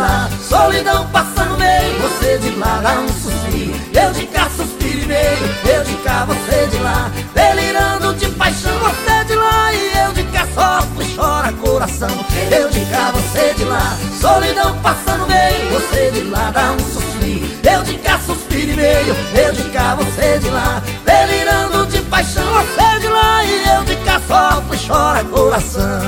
lá, solidão passa no meio, você de lá dá um suspiro, eu de cá suspiro e meio, eu de cá, você de lá, delirando de paixão, você de lá. E eu de cá sofro e chora coração, eu de cá, você de lá, solidão passa no meio, você de lá dá um suspiro, eu de cá suspiro e meio, eu de cá, você de lá, delirando de paixão, você de lá. E eu de cá sofro e chora coração.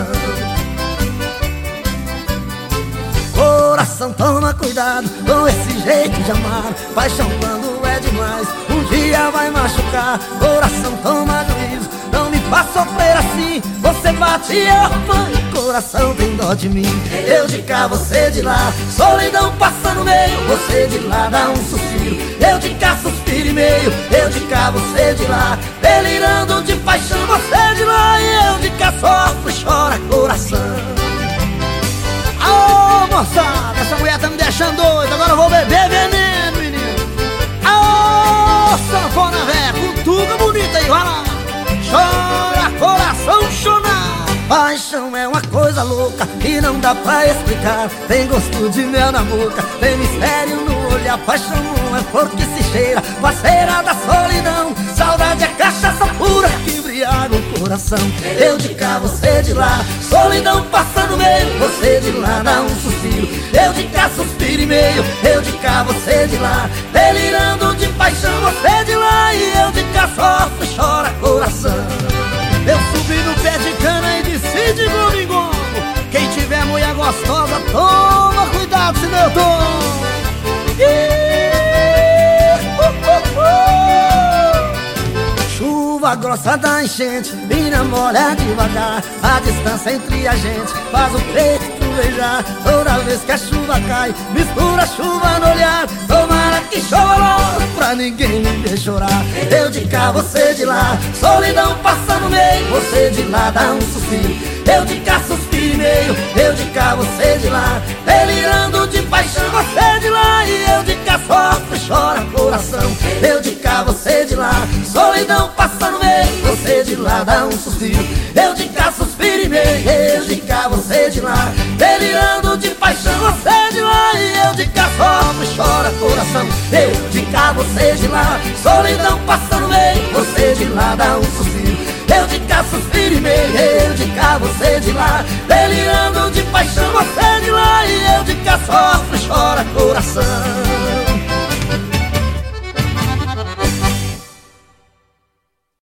Toma cuidado com esse jeito de amar. Paixão quando é demais, um dia vai machucar. Coração, toma juízo, não me faça sofrer assim. Você bate e eu coração tem dó de mim. Eu de cá, você de lá, solidão passa no meio Você de lá dá um suspiro, eu de cá suspiro e meio Eu de cá, você de lá, delirando de paixão Você de lá e eu de cá sofro Chora, coração chorar Paixão é uma coisa louca e não dá pra explicar. Tem gosto de mel na boca, tem mistério no olhar Paixão é flor que se cheira, parceira da solidão. Saudade é cachaça pura que embriaga o coração. Eu de cá, você de lá, solidão passa no meio Você de lá dá um suspiro, eu de cá suspiro e meio. Eu de cá, você de lá, delirando de paixão Você de lá. E eu de cá sofre Chuva grossa da enchente e namora devagar. A distância entre a gente faz o peito trovejar Toda vez que a chuva cai, mistura a chuva no olhar. Tomara que chova logo pra ninguém me ver chorar. Eu de cá, você de lá, solidão passa no meio Você de lá dá um suspiro, eu de cá suspiro e meio Eu de cá, você de lá, delirando de paixão Você de lá e eu de cá lá dá um suspiro, eu de cá suspiro e meio Eu de cá, você de lá, delirando de paixão Você de lá e eu de cá sofre, chora coração. Eu de cá, você de lá, solidão passa no meio Você de lá dá um suspiro, eu de cá suspiro e meio Eu de cá, você de lá, delirando de paixão Você de lá e eu de cá sofre